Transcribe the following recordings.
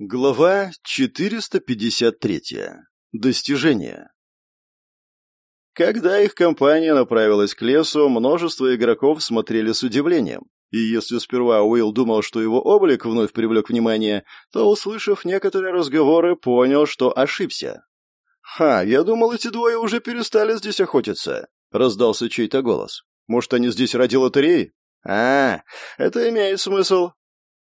Глава 453. Достижение. Когда их компания направилась к лесу, множество игроков смотрели с удивлением. И если сперва Уилл думал, что его облик вновь привлек внимание, то, услышав некоторые разговоры, понял, что ошибся. «Ха, я думал, эти двое уже перестали здесь охотиться», — раздался чей-то голос. «Может, они здесь ради лотереи?» «А, это имеет смысл»,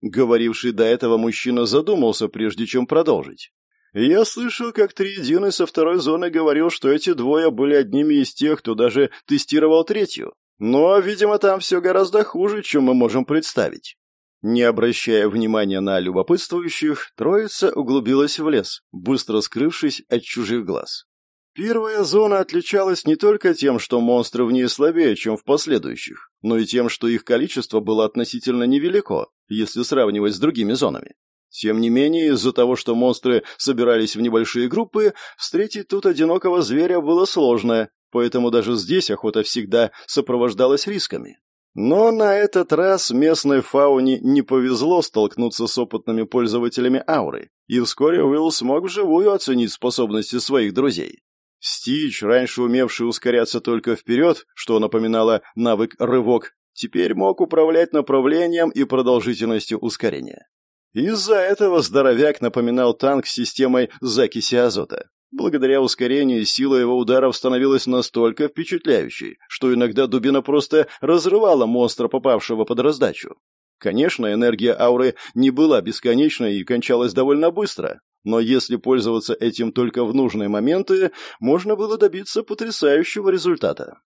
Говоривший до этого мужчина задумался, прежде чем продолжить. Я слышал, как Триединый со второй зоны говорил, что эти двое были одними из тех, кто даже тестировал третью. Но, видимо, там все гораздо хуже, чем мы можем представить. Не обращая внимания на любопытствующих, троица углубилась в лес, быстро скрывшись от чужих глаз. Первая зона отличалась не только тем, что монстры в ней слабее, чем в последующих, но и тем, что их количество было относительно невелико, если сравнивать с другими зонами. Тем не менее, из-за того, что монстры собирались в небольшие группы, встретить тут одинокого зверя было сложно, поэтому даже здесь охота всегда сопровождалась рисками. Но на этот раз местной фауне не повезло столкнуться с опытными пользователями ауры, и вскоре Уилл смог вживую оценить способности своих друзей. Стич, раньше умевший ускоряться только вперед, что напоминало навык «рывок», теперь мог управлять направлением и продолжительностью ускорения. Из-за этого здоровяк напоминал танк с системой закиси азота. Благодаря ускорению сила его ударов становилась настолько впечатляющей, что иногда дубина просто разрывала монстра, попавшего под раздачу. Конечно, энергия ауры не была бесконечной и кончалась довольно быстро, но если пользоваться этим только в нужные моменты, можно было добиться потрясающего результата.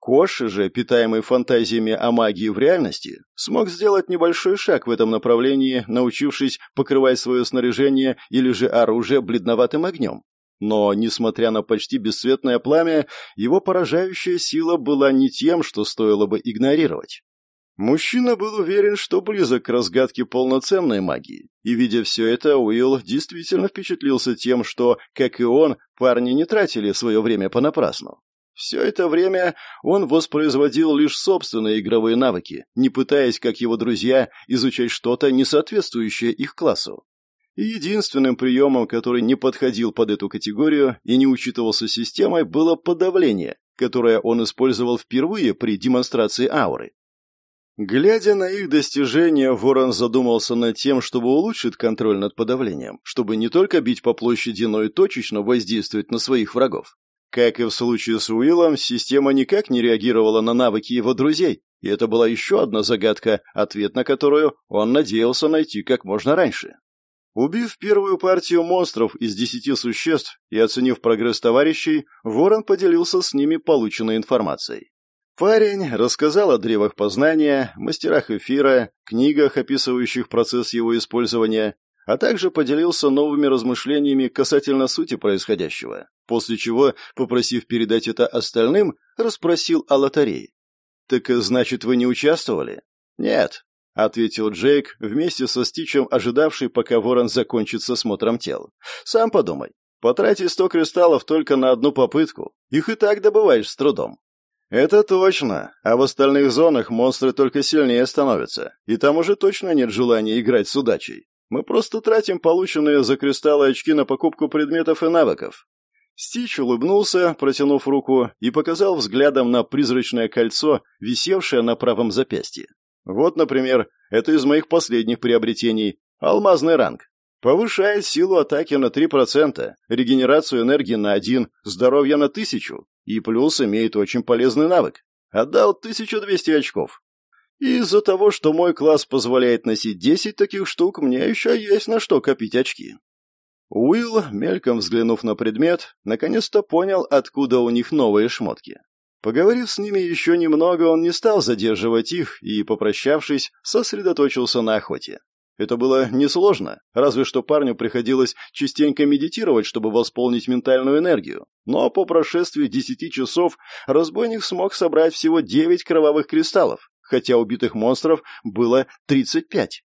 Коши же, питаемый фантазиями о магии в реальности, смог сделать небольшой шаг в этом направлении, научившись покрывать свое снаряжение или же оружие бледноватым огнем. Но, несмотря на почти бесцветное пламя, его поражающая сила была не тем, что стоило бы игнорировать. Мужчина был уверен, что близок к разгадке полноценной магии, и, видя все это, Уилл действительно впечатлился тем, что, как и он, парни не тратили свое время понапрасну. Все это время он воспроизводил лишь собственные игровые навыки, не пытаясь, как его друзья, изучать что-то, не соответствующее их классу. И единственным приемом, который не подходил под эту категорию и не учитывался системой, было подавление, которое он использовал впервые при демонстрации ауры. Глядя на их достижения, Ворон задумался над тем, чтобы улучшить контроль над подавлением, чтобы не только бить по площади, но и точечно воздействовать на своих врагов. Как и в случае с Уиллом, система никак не реагировала на навыки его друзей, и это была еще одна загадка, ответ на которую он надеялся найти как можно раньше. Убив первую партию монстров из десяти существ и оценив прогресс товарищей, Ворон поделился с ними полученной информацией. Парень рассказал о древах познания, мастерах эфира, книгах, описывающих процесс его использования, а также поделился новыми размышлениями касательно сути происходящего, после чего, попросив передать это остальным, расспросил о лотерее. «Так значит, вы не участвовали?» «Нет», — ответил Джейк, вместе со Стичем, ожидавший, пока Ворон закончит с осмотром тел. «Сам подумай. Потрати сто кристаллов только на одну попытку. Их и так добываешь с трудом. «Это точно. А в остальных зонах монстры только сильнее становятся. И там уже точно нет желания играть с удачей. Мы просто тратим полученные за кристаллы очки на покупку предметов и навыков». Стич улыбнулся, протянув руку, и показал взглядом на призрачное кольцо, висевшее на правом запястье. «Вот, например, это из моих последних приобретений. Алмазный ранг. Повышает силу атаки на 3%, регенерацию энергии на 1, здоровье на 1000, и плюс имеет очень полезный навык. Отдал 1200 очков. Из-за того, что мой класс позволяет носить 10 таких штук, мне еще есть на что копить очки. Уилл, мельком взглянув на предмет, наконец-то понял, откуда у них новые шмотки. Поговорив с ними еще немного, он не стал задерживать их и, попрощавшись, сосредоточился на охоте. Это было несложно, разве что парню приходилось частенько медитировать, чтобы восполнить ментальную энергию. Но по прошествии десяти часов разбойник смог собрать всего девять кровавых кристаллов, хотя убитых монстров было тридцать пять.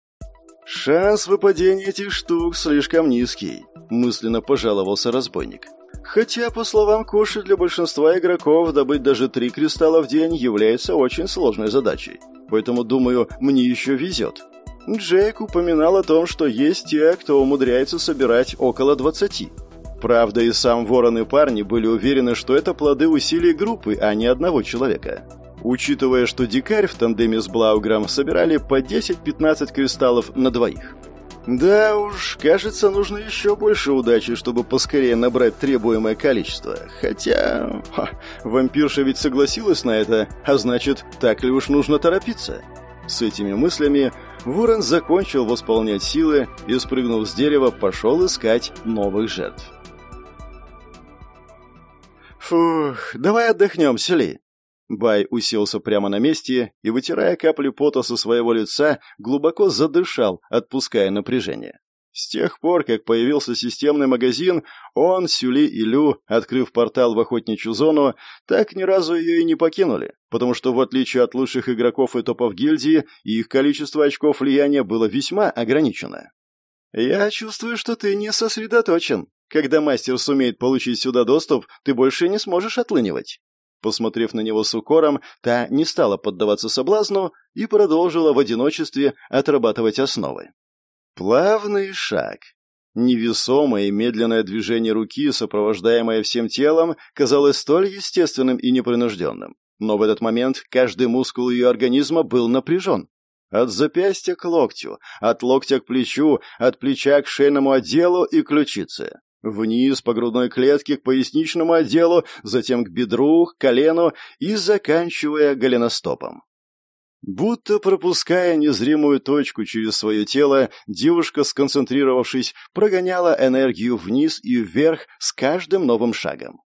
«Шанс выпадения этих штук слишком низкий», — мысленно пожаловался разбойник. Хотя, по словам Коши, для большинства игроков добыть даже три кристалла в день является очень сложной задачей. Поэтому, думаю, мне еще везет. Джейк упоминал о том, что есть те, кто умудряется собирать около двадцати. Правда, и сам Ворон и парни были уверены, что это плоды усилий группы, а не одного человека. Учитывая, что дикарь в тандеме с Блаугром собирали по 10-15 кристаллов на двоих. Да уж, кажется, нужно еще больше удачи, чтобы поскорее набрать требуемое количество. Хотя... Ха, вампирша ведь согласилась на это, а значит, так ли уж нужно торопиться? С этими мыслями Ворон закончил восполнять силы и, спрыгнув с дерева, пошел искать новых жертв. «Фух, давай отдохнем, Сели». Бай уселся прямо на месте и, вытирая капли пота со своего лица, глубоко задышал, отпуская напряжение. С тех пор, как появился системный магазин, он, Сюли и Лю, открыв портал в охотничью зону, так ни разу ее и не покинули, потому что, в отличие от лучших игроков и топов гильдии, их количество очков влияния было весьма ограничено. «Я чувствую, что ты не сосредоточен», когда мастер сумеет получить сюда доступ, ты больше не сможешь отлынивать». Посмотрев на него с укором, та не стала поддаваться соблазну и продолжила в одиночестве отрабатывать основы. Плавный шаг. Невесомое и медленное движение руки, сопровождаемое всем телом, казалось столь естественным и непринужденным. Но в этот момент каждый мускул ее организма был напряжен. От запястья к локтю, от локтя к плечу, от плеча к шейному отделу и ключице. Вниз по грудной клетке к поясничному отделу, затем к бедру, к колену и заканчивая голеностопом. Будто пропуская незримую точку через свое тело, девушка, сконцентрировавшись, прогоняла энергию вниз и вверх с каждым новым шагом.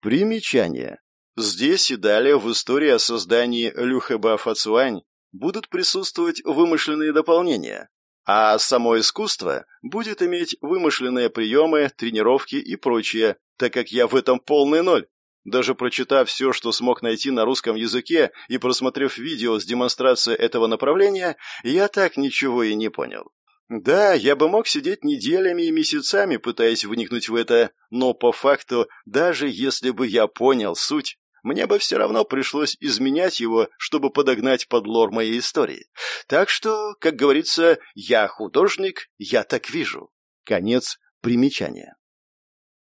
Примечание. Здесь и далее в истории о создании Люхэба Фацуань будут присутствовать вымышленные дополнения, а само искусство будет иметь вымышленные приемы, тренировки и прочее, так как я в этом полный ноль. Даже прочитав все, что смог найти на русском языке и просмотрев видео с демонстрацией этого направления, я так ничего и не понял. Да, я бы мог сидеть неделями и месяцами, пытаясь вникнуть в это, но по факту, даже если бы я понял суть, мне бы все равно пришлось изменять его, чтобы подогнать под лор моей истории. Так что, как говорится, я художник, я так вижу. Конец примечания.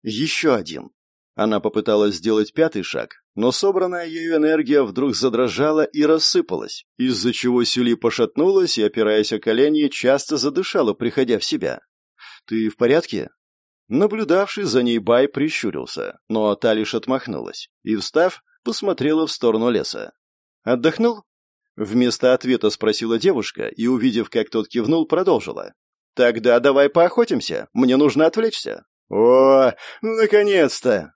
Еще один. Она попыталась сделать пятый шаг, но собранная ею энергия вдруг задрожала и рассыпалась, из-за чего Сюли пошатнулась и, опираясь о колени, часто задышала, приходя в себя. «Ты в порядке?» Наблюдавший за ней Бай прищурился, но та лишь отмахнулась и, встав, посмотрела в сторону леса. «Отдохнул?» Вместо ответа спросила девушка и, увидев, как тот кивнул, продолжила. «Тогда давай поохотимся, мне нужно отвлечься». «О, наконец-то!»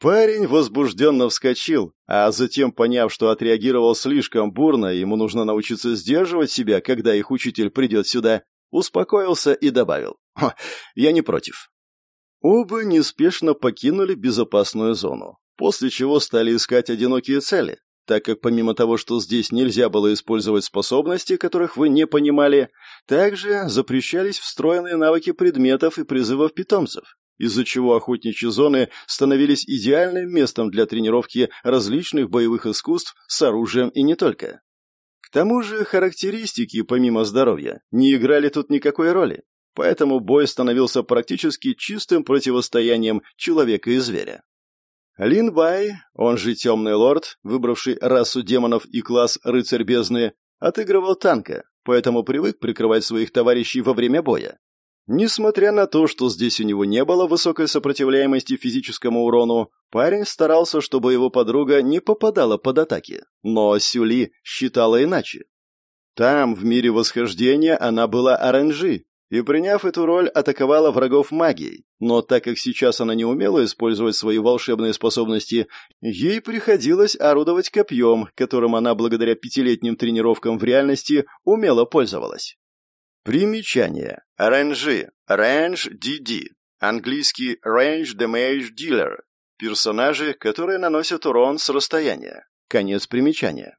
Парень возбужденно вскочил, а затем, поняв, что отреагировал слишком бурно, ему нужно научиться сдерживать себя, когда их учитель придет сюда, успокоился и добавил. «Я не против». Оба неспешно покинули безопасную зону после чего стали искать одинокие цели, так как помимо того, что здесь нельзя было использовать способности, которых вы не понимали, также запрещались встроенные навыки предметов и призывов питомцев, из-за чего охотничьи зоны становились идеальным местом для тренировки различных боевых искусств с оружием и не только. К тому же характеристики, помимо здоровья, не играли тут никакой роли, поэтому бой становился практически чистым противостоянием человека и зверя. Лин Бай, он же Темный Лорд, выбравший расу демонов и класс Рыцарь Бездны, отыгрывал танка, поэтому привык прикрывать своих товарищей во время боя. Несмотря на то, что здесь у него не было высокой сопротивляемости физическому урону, парень старался, чтобы его подруга не попадала под атаки. Но Сюли считала иначе. Там, в мире восхождения, она была оранжи, и, приняв эту роль, атаковала врагов магией. Но так как сейчас она не умела использовать свои волшебные способности, ей приходилось орудовать копьем, которым она благодаря пятилетним тренировкам в реальности умело пользовалась. Примечание. Рэнжи. Range DD. Английский Range Damage Dealer. Персонажи, которые наносят урон с расстояния. Конец примечания.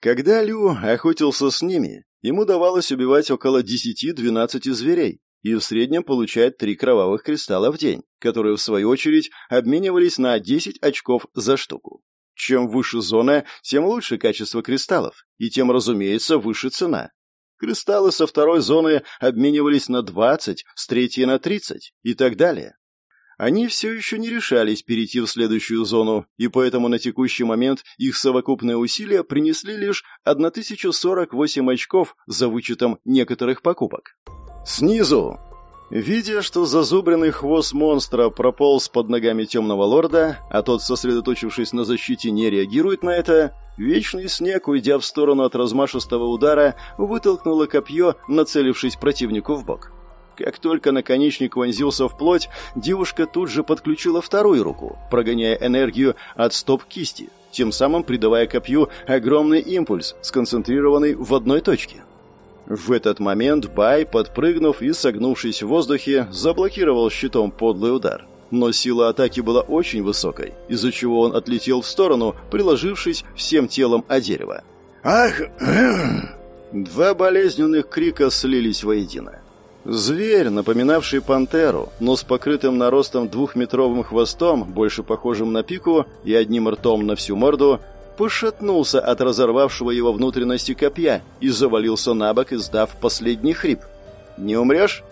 Когда Лю охотился с ними, ему давалось убивать около 10-12 зверей и в среднем получать 3 кровавых кристалла в день, которые в свою очередь обменивались на 10 очков за штуку. Чем выше зона, тем лучше качество кристаллов, и тем, разумеется, выше цена. Кристаллы со второй зоны обменивались на 20, с третьей на 30 и так далее. Они все еще не решались перейти в следующую зону, и поэтому на текущий момент их совокупные усилия принесли лишь 1048 очков за вычетом некоторых покупок. Снизу! Видя, что зазубренный хвост монстра прополз под ногами темного лорда, а тот, сосредоточившись на защите, не реагирует на это, вечный снег, уйдя в сторону от размашистого удара, вытолкнуло копье, нацелившись противнику в бок. Как только наконечник вонзился в плоть, девушка тут же подключила вторую руку, прогоняя энергию от стоп кисти, тем самым придавая копью огромный импульс, сконцентрированный в одной точке. В этот момент Бай, подпрыгнув и согнувшись в воздухе, заблокировал щитом подлый удар. Но сила атаки была очень высокой, из-за чего он отлетел в сторону, приложившись всем телом о дерево. «Ах!» Два болезненных крика слились воедино. Зверь, напоминавший пантеру, но с покрытым наростом двухметровым хвостом, больше похожим на пику, и одним ртом на всю морду, пошатнулся от разорвавшего его внутренности копья и завалился на бок, издав последний хрип. «Не умрешь?»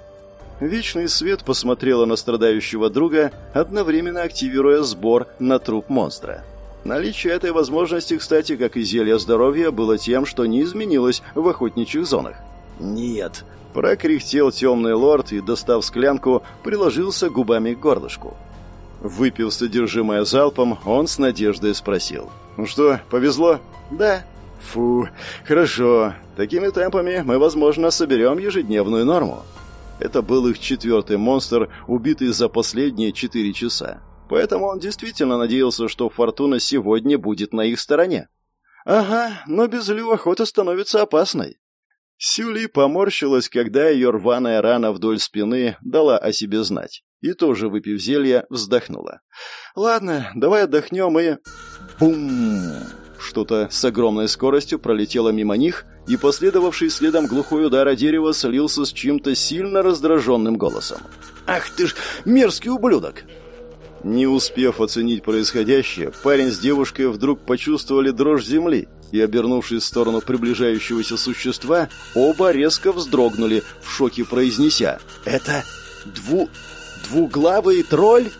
Вечный свет посмотрела на страдающего друга, одновременно активируя сбор на труп монстра. Наличие этой возможности, кстати, как и зелья здоровья, было тем, что не изменилось в охотничьих зонах. «Нет», Прокряхтел темный лорд и, достав склянку, приложился губами к горлышку. Выпив содержимое залпом, он с надеждой спросил. «Ну что, повезло?» «Да». «Фу, хорошо. Такими темпами мы, возможно, соберем ежедневную норму». Это был их четвертый монстр, убитый за последние четыре часа. Поэтому он действительно надеялся, что фортуна сегодня будет на их стороне. «Ага, но без Лю охота становится опасной. Сюли поморщилась, когда ее рваная рана вдоль спины дала о себе знать. И тоже, выпив зелье, вздохнула. «Ладно, давай отдохнем и...» Бум! Что-то с огромной скоростью пролетело мимо них, и последовавший следом глухой удар о дерево слился с чем-то сильно раздраженным голосом. «Ах ты ж мерзкий ублюдок!» Не успев оценить происходящее, парень с девушкой вдруг почувствовали дрожь земли и, обернувшись в сторону приближающегося существа, оба резко вздрогнули, в шоке произнеся «Это дву... двуглавый тролль?»